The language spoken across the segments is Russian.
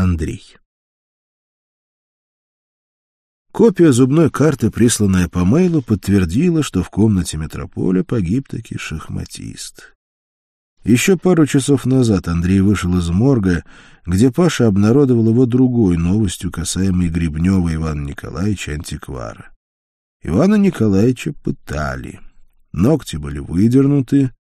Андрей. Копия зубной карты, присланная по мейлу, подтвердила, что в комнате метрополя погиб таки шахматист. Еще пару часов назад Андрей вышел из морга, где Паша обнародовал его другой новостью, касаемой Гребнева Ивана Николаевича антиквара. Ивана Николаевича пытали. Ногти были выдернуты,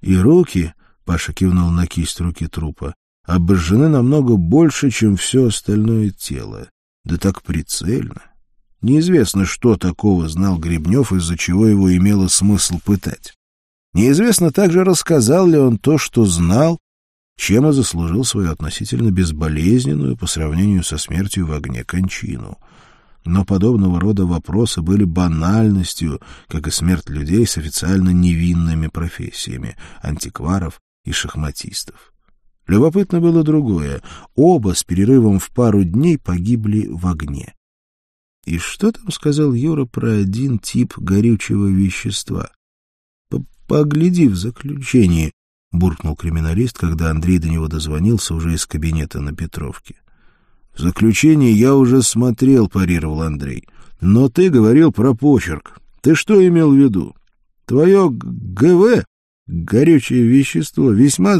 и руки, Паша кивнул на кисть руки трупа, обожжены намного больше, чем все остальное тело. Да так прицельно. Неизвестно, что такого знал Гребнев, из-за чего его имело смысл пытать. Неизвестно также, рассказал ли он то, что знал, чем и заслужил свою относительно безболезненную по сравнению со смертью в огне кончину. Но подобного рода вопросы были банальностью, как и смерть людей с официально невинными профессиями — антикваров и шахматистов. Любопытно было другое. Оба с перерывом в пару дней погибли в огне. И что там сказал Юра про один тип горючего вещества? Погляди в заключении, буркнул криминалист, когда Андрей до него дозвонился уже из кабинета на Петровке. В заключении я уже смотрел, парировал Андрей. Но ты говорил про почерк. Ты что имел в виду? Твое ГВ, горючее вещество, весьма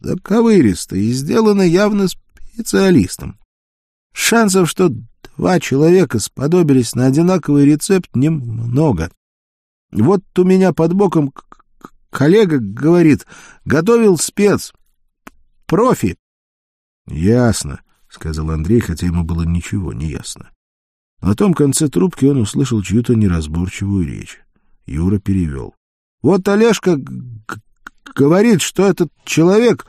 заковыристо и сделано явно специалистом. Шансов, что Два человека сподобились на одинаковый рецепт немного. Вот у меня под боком коллега говорит, готовил спец, профи. — Ясно, — сказал Андрей, хотя ему было ничего не ясно. На том конце трубки он услышал чью-то неразборчивую речь. Юра перевел. — Вот Олежка говорит, что этот человек,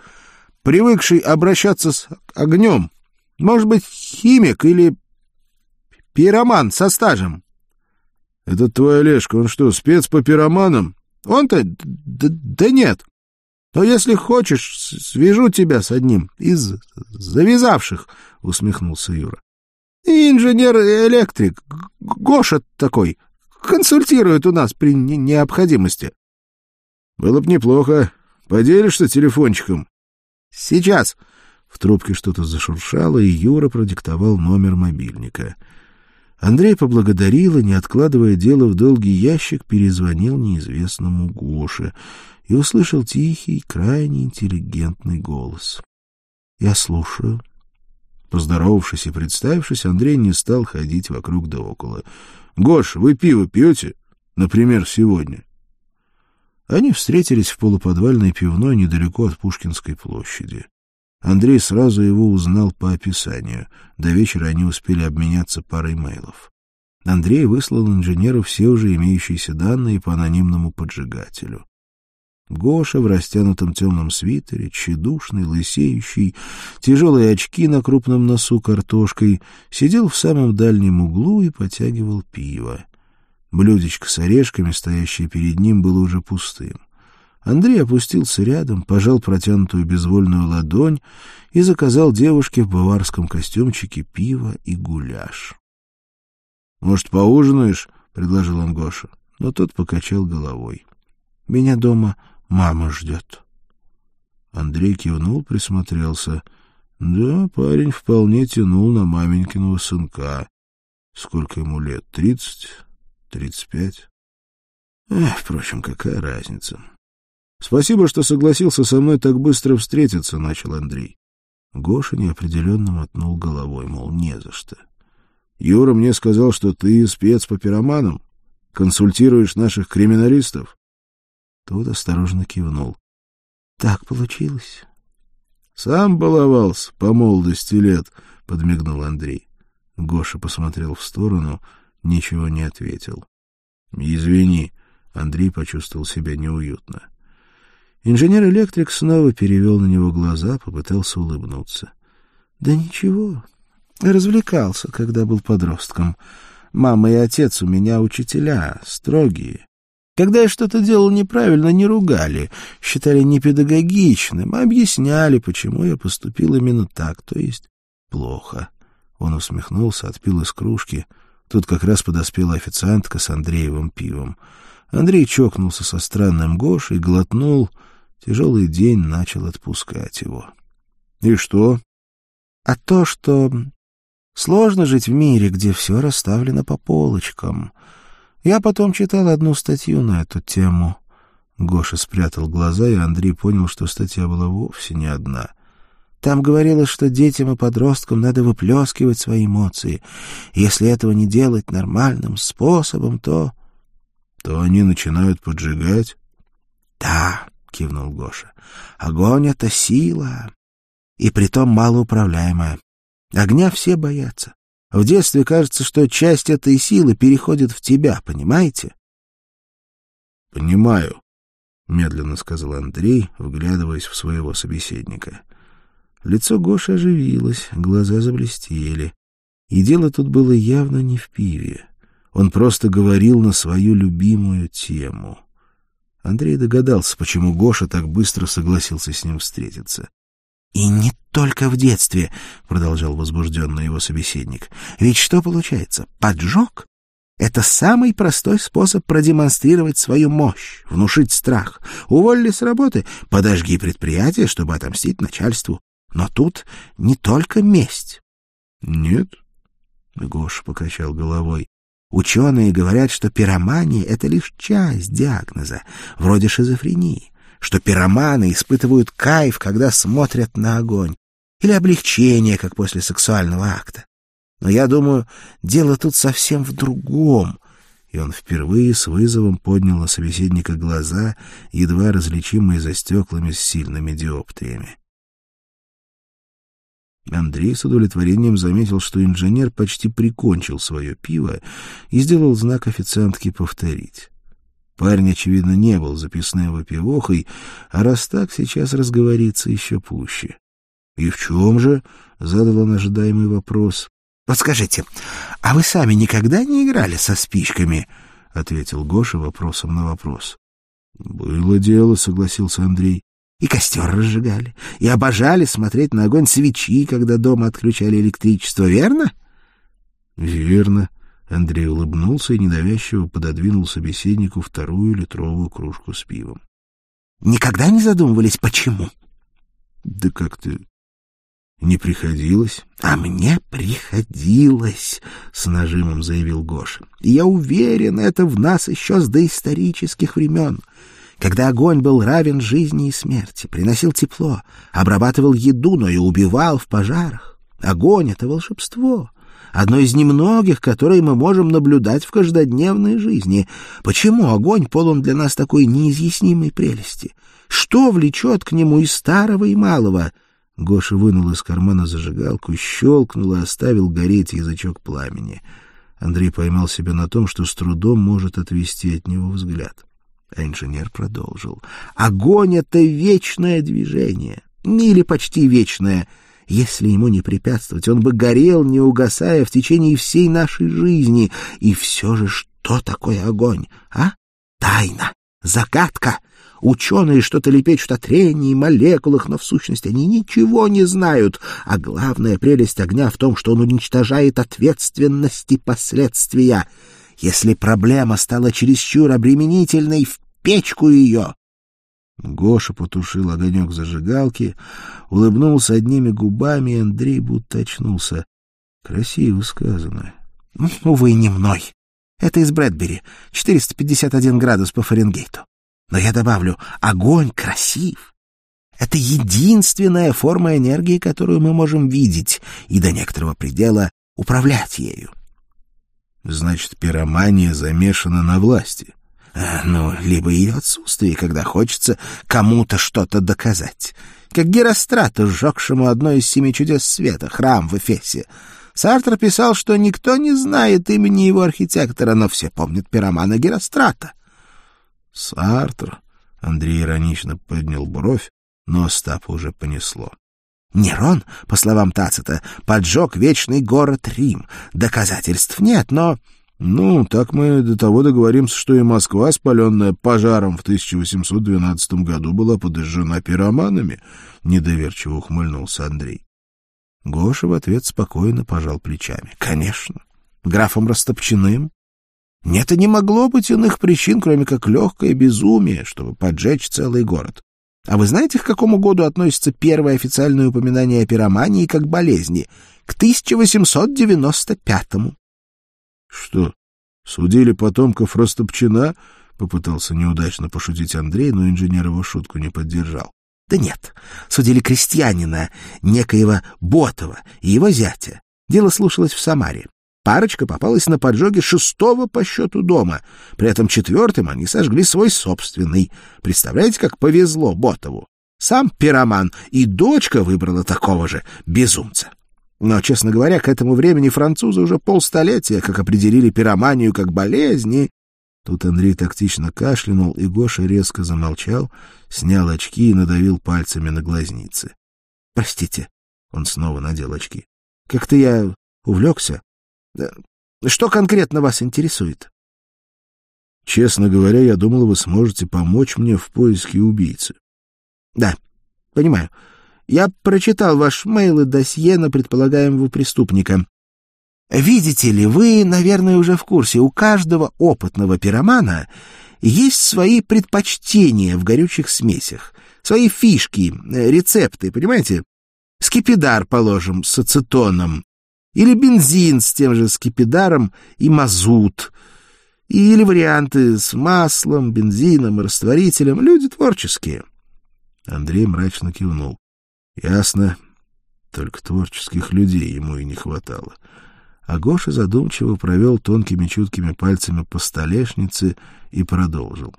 привыкший обращаться с огнем, может быть, химик или Пироман со стажем. — Это твой Олежка, он что, спец по пироманам? — Он-то... Да, нет. Но если хочешь, свяжу тебя с одним из завязавших, — усмехнулся Юра. — Инженер-электрик, Гоша такой, консультирует у нас при необходимости. — Было бы неплохо. Поделишься телефончиком? — Сейчас. В трубке что-то зашуршало, и Юра продиктовал номер мобильника — Андрей поблагодарил и, не откладывая дело в долгий ящик, перезвонил неизвестному Гоше и услышал тихий, крайне интеллигентный голос. — Я слушаю. Поздоровавшись и представившись, Андрей не стал ходить вокруг да около. — Гош, вы пиво пьете? Например, сегодня? Они встретились в полуподвальной пивной недалеко от Пушкинской площади. Андрей сразу его узнал по описанию. До вечера они успели обменяться парой мейлов. Андрей выслал инженеру все уже имеющиеся данные по анонимному поджигателю. Гоша в растянутом темном свитере, тщедушный, лысеющий, тяжелые очки на крупном носу картошкой, сидел в самом дальнем углу и потягивал пиво. Блюдечко с орешками, стоящее перед ним, было уже пустым. Андрей опустился рядом, пожал протянутую безвольную ладонь и заказал девушке в баварском костюмчике пиво и гуляш. — Может, поужинаешь? — предложил он Гоша. Но тот покачал головой. — Меня дома мама ждет. Андрей кивнул, присмотрелся. Да, парень вполне тянул на маменькиного сынка. Сколько ему лет? Тридцать? Тридцать пять? Эх, впрочем, какая разница? Спасибо, что согласился со мной так быстро встретиться, — начал Андрей. Гоша неопределенно мотнул головой, мол, не за что. Юра мне сказал, что ты спец по пироманам, консультируешь наших криминалистов. Тот осторожно кивнул. — Так получилось. — Сам баловался по молодости лет, — подмигнул Андрей. Гоша посмотрел в сторону, ничего не ответил. — Извини, — Андрей почувствовал себя неуютно. — Инженер-электрик снова перевел на него глаза, попытался улыбнуться. — Да ничего, развлекался, когда был подростком. Мама и отец у меня учителя, строгие. Когда я что-то делал неправильно, не ругали, считали непедагогичным, объясняли, почему я поступил именно так, то есть плохо. Он усмехнулся, отпил из кружки. Тут как раз подоспела официантка с Андреевым пивом. Андрей чокнулся со странным Гошей, глотнул Тяжелый день начал отпускать его. — И что? а то, что сложно жить в мире, где все расставлено по полочкам. Я потом читал одну статью на эту тему. Гоша спрятал глаза, и Андрей понял, что статья была вовсе не одна. Там говорилось, что детям и подросткам надо выплескивать свои эмоции. Если этого не делать нормальным способом, то... — То они начинают поджигать? — Да, — кивнул Гоша. — Огонь — это сила, и притом малоуправляемая. Огня все боятся. В детстве кажется, что часть этой силы переходит в тебя, понимаете? — Понимаю, — медленно сказал Андрей, вглядываясь в своего собеседника. Лицо Гоши оживилось, глаза заблестели. И дело тут было явно не в пиве. Он просто говорил на свою любимую тему. Андрей догадался, почему Гоша так быстро согласился с ним встретиться. — И не только в детстве, — продолжал возбужденно его собеседник. — Ведь что получается? Поджог? Это самый простой способ продемонстрировать свою мощь, внушить страх. Уволили с работы, подожги предприятие, чтобы отомстить начальству. Но тут не только месть. — Нет, — Гоша покачал головой. Ученые говорят, что пиромания — это лишь часть диагноза, вроде шизофрении, что пироманы испытывают кайф, когда смотрят на огонь, или облегчение, как после сексуального акта. Но я думаю, дело тут совсем в другом. И он впервые с вызовом поднял на собеседника глаза, едва различимые за стеклами с сильными диоптриями. Андрей с удовлетворением заметил, что инженер почти прикончил свое пиво и сделал знак официантке повторить. Парень, очевидно, не был записной выпивохой, а раз так, сейчас разговорится еще пуще. — И в чем же? — задал он ожидаемый вопрос. — Вот скажите, а вы сами никогда не играли со спичками? — ответил Гоша вопросом на вопрос. — Было дело, — согласился Андрей. И костер разжигали, и обожали смотреть на огонь свечи, когда дома отключали электричество, верно? — Верно. Андрей улыбнулся и недовязчиво пододвинул собеседнику вторую литровую кружку с пивом. — Никогда не задумывались, почему? — Да как-то не приходилось. — А мне приходилось, — с нажимом заявил Гоша. — Я уверен, это в нас еще с доисторических времен когда огонь был равен жизни и смерти, приносил тепло, обрабатывал еду, но и убивал в пожарах. Огонь — это волшебство, одно из немногих, которые мы можем наблюдать в каждодневной жизни. Почему огонь полон для нас такой неизъяснимой прелести? Что влечет к нему и старого, и малого? Гоша вынул из кармана зажигалку, щелкнул и оставил гореть язычок пламени. Андрей поймал себя на том, что с трудом может отвести от него взгляд. А инженер продолжил. Огонь — это вечное движение, или почти вечное. Если ему не препятствовать, он бы горел, не угасая, в течение всей нашей жизни. И все же что такое огонь, а? Тайна, загадка. Ученые что-то лепечут о трении, молекулах, но в сущности они ничего не знают. А главная прелесть огня в том, что он уничтожает ответственность и последствия. Если проблема стала чересчур обременительной, в печку ее. Гоша потушил огонек зажигалки, улыбнулся одними губами, и Андрей будто очнулся. Красиво сказано. — Увы, не мной. Это из Брэдбери. 451 градус по Фаренгейту. Но я добавлю, огонь красив. Это единственная форма энергии, которую мы можем видеть, и до некоторого предела управлять ею. Значит, пиромания замешана на власти. Ну, либо ее отсутствие, когда хочется кому-то что-то доказать. Как Герострату, сжегшему одно из семи чудес света, храм в Эфесе. Сартр писал, что никто не знает имени его архитектора, но все помнят пиромана Герострата. Сартр? Андрей иронично поднял бровь, но Остапа уже понесло. Нерон, по словам Тацита, поджег вечный город Рим. Доказательств нет, но... Ну, так мы до того договоримся, что и Москва, спаленная пожаром в 1812 году, была подожжена пироманами, — недоверчиво ухмыльнулся Андрей. Гоша в ответ спокойно пожал плечами. — Конечно. Графом Растопчиным. Нет и не могло быть иных причин, кроме как легкое безумие, чтобы поджечь целый город. А вы знаете, к какому году относится первое официальное упоминание о пиромании как болезни? К 1895-му. — Что, судили потомков Ростопчина? — попытался неудачно пошутить Андрей, но инженер его шутку не поддержал. — Да нет, судили крестьянина, некоего Ботова и его зятя. Дело слушалось в Самаре. Парочка попалась на поджоге шестого по счету дома. При этом четвертым они сожгли свой собственный. Представляете, как повезло Ботову? Сам пироман и дочка выбрала такого же безумца. Но, честно говоря, к этому времени французы уже полстолетия как определили пироманию как болезнь и... Тут Андрей тактично кашлянул, и Гоша резко замолчал, снял очки и надавил пальцами на глазницы. — Простите, — он снова надел очки. — Как-то я увлекся. Что конкретно вас интересует? Честно говоря, я думал, вы сможете помочь мне в поиске убийцы. Да, понимаю. Я прочитал ваш мейл и досье на предполагаемого преступника. Видите ли, вы, наверное, уже в курсе, у каждого опытного пиромана есть свои предпочтения в горючих смесях, свои фишки, рецепты, понимаете? Скипидар, положим, с ацетоном, или бензин с тем же скипидаром и мазут. Или варианты с маслом, бензином растворителем. Люди творческие. Андрей мрачно кивнул. Ясно. Только творческих людей ему и не хватало. А Гоша задумчиво провел тонкими чуткими пальцами по столешнице и продолжил.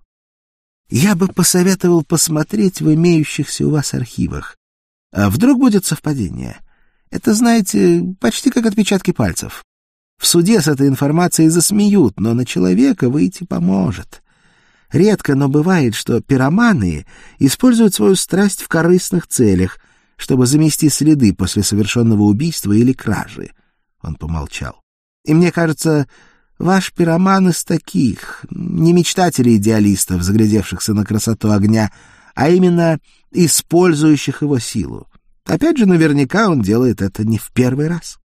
«Я бы посоветовал посмотреть в имеющихся у вас архивах. А вдруг будет совпадение?» Это, знаете, почти как отпечатки пальцев. В суде с этой информацией засмеют, но на человека выйти поможет. Редко, но бывает, что пироманы используют свою страсть в корыстных целях, чтобы замести следы после совершенного убийства или кражи. Он помолчал. И мне кажется, ваш пироман из таких, не мечтателей-идеалистов, заглядевшихся на красоту огня, а именно использующих его силу. Опять же, наверняка он делает это не в первый раз.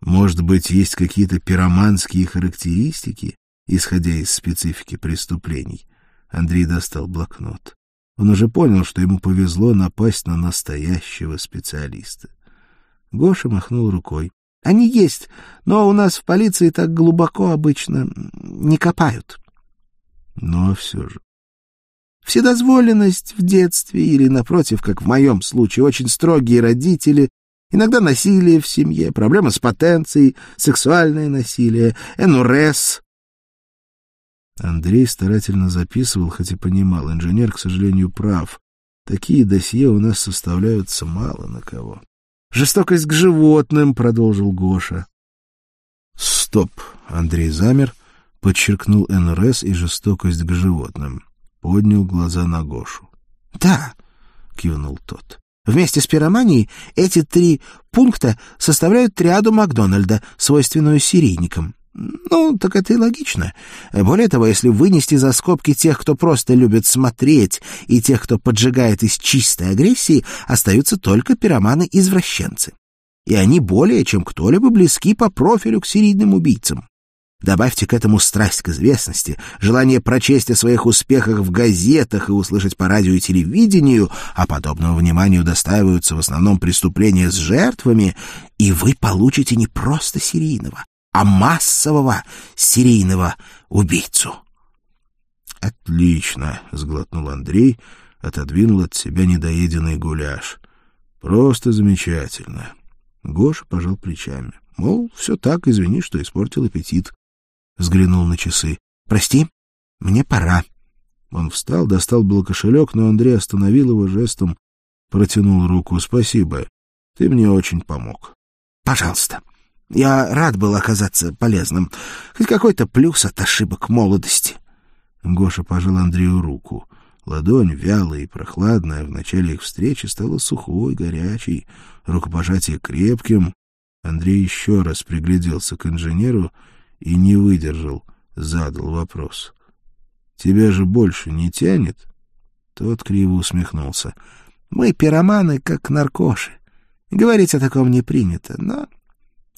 Может быть, есть какие-то пироманские характеристики, исходя из специфики преступлений? Андрей достал блокнот. Он уже понял, что ему повезло напасть на настоящего специалиста. Гоша махнул рукой. — Они есть, но у нас в полиции так глубоко обычно не копают. — а все же. Вседозволенность в детстве или, напротив, как в моем случае, очень строгие родители, иногда насилие в семье, проблемы с потенцией, сексуальное насилие, НРС. Андрей старательно записывал, хотя понимал, инженер, к сожалению, прав. Такие досье у нас составляются мало на кого. «Жестокость к животным», — продолжил Гоша. «Стоп!» — Андрей замер, подчеркнул НРС и жестокость к животным поднял глаза на Гошу. — Да, — кивнул тот. Вместе с пироманией эти три пункта составляют триаду Макдональда, свойственную серийникам. Ну, так это и логично. Более того, если вынести за скобки тех, кто просто любит смотреть, и тех, кто поджигает из чистой агрессии, остаются только пироманы-извращенцы. И они более чем кто-либо близки по профилю к серийным убийцам. Добавьте к этому страсть к известности, желание прочесть о своих успехах в газетах и услышать по радио и телевидению, а подобного внимания удостаиваются в основном преступления с жертвами, и вы получите не просто серийного, а массового серийного убийцу. «Отлично!» — сглотнул Андрей, отодвинул от себя недоеденный гуляш. «Просто замечательно!» Гоша пожал плечами. Мол, все так, извини, что испортил аппетит взглянул на часы. «Прости, мне пора». Он встал, достал был кошелек, но Андрей остановил его жестом, протянул руку. «Спасибо, ты мне очень помог». «Пожалуйста. Я рад был оказаться полезным. Хоть какой-то плюс от ошибок молодости». Гоша пожал Андрею руку. Ладонь, вялая и прохладная, в начале их встречи стала сухой, горячей, рукопожатие крепким. Андрей еще раз пригляделся к инженеру и не выдержал, задал вопрос. «Тебя же больше не тянет?» Тот криво усмехнулся. «Мы пироманы, как наркоши. Говорить о таком не принято, но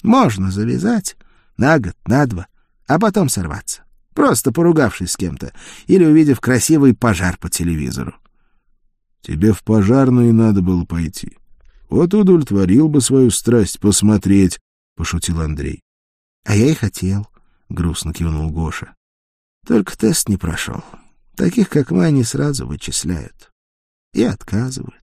можно завязать на год, на два, а потом сорваться. просто поругавшись с кем-то или увидев красивый пожар по телевизору. Тебе в пожарные надо было пойти. Вот удовлетворил бы свою страсть посмотреть, — пошутил Андрей. — А я и хотел, — грустно кивнул Гоша. — Только тест не прошел. Таких, как мы, они сразу вычисляют и отказывают.